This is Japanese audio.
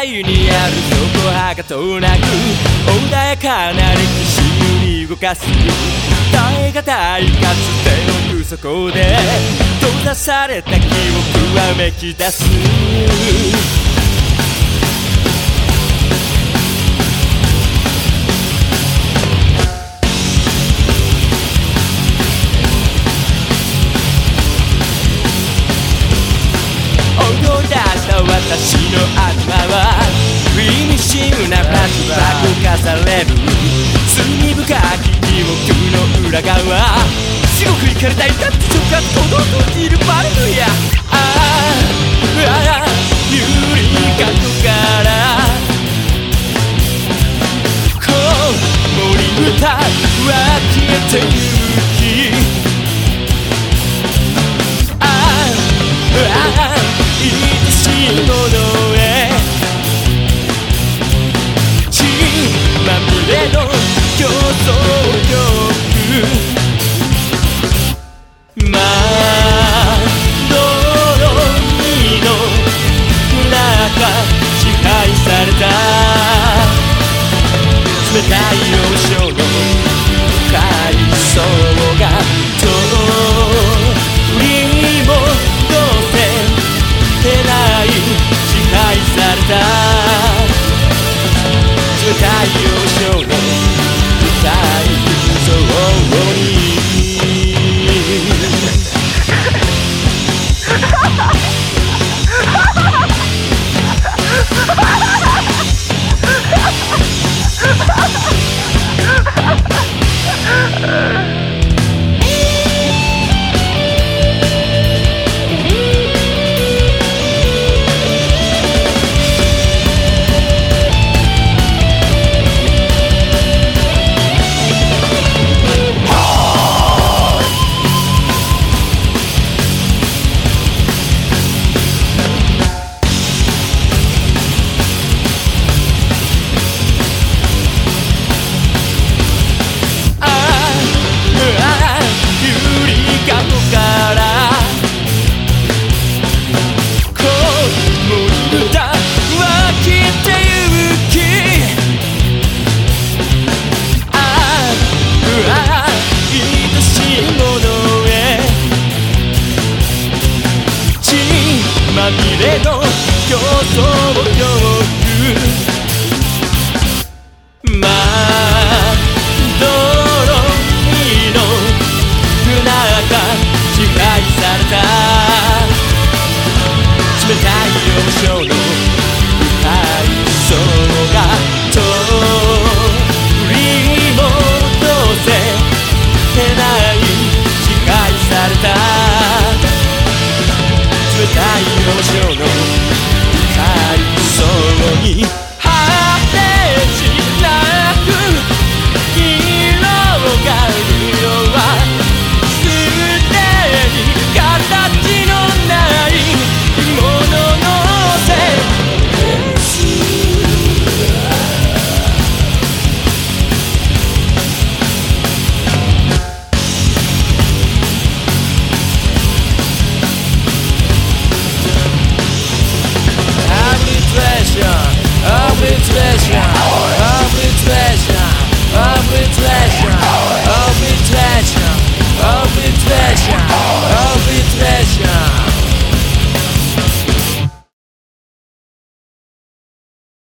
界にあるそこはかとなく穏やかな歴史に動かす。耐え難いかつての奥底で閉ざされた記憶はめき出す。踊り出した私の頭は意味深なフラッシュバック化される。罪深き記憶の裏側。地獄行かれたいだって直感届いているバレルやああ。ああ。冷たいオーションの深い層が通り戻せてない支配された冷たい表情の深い層に treasure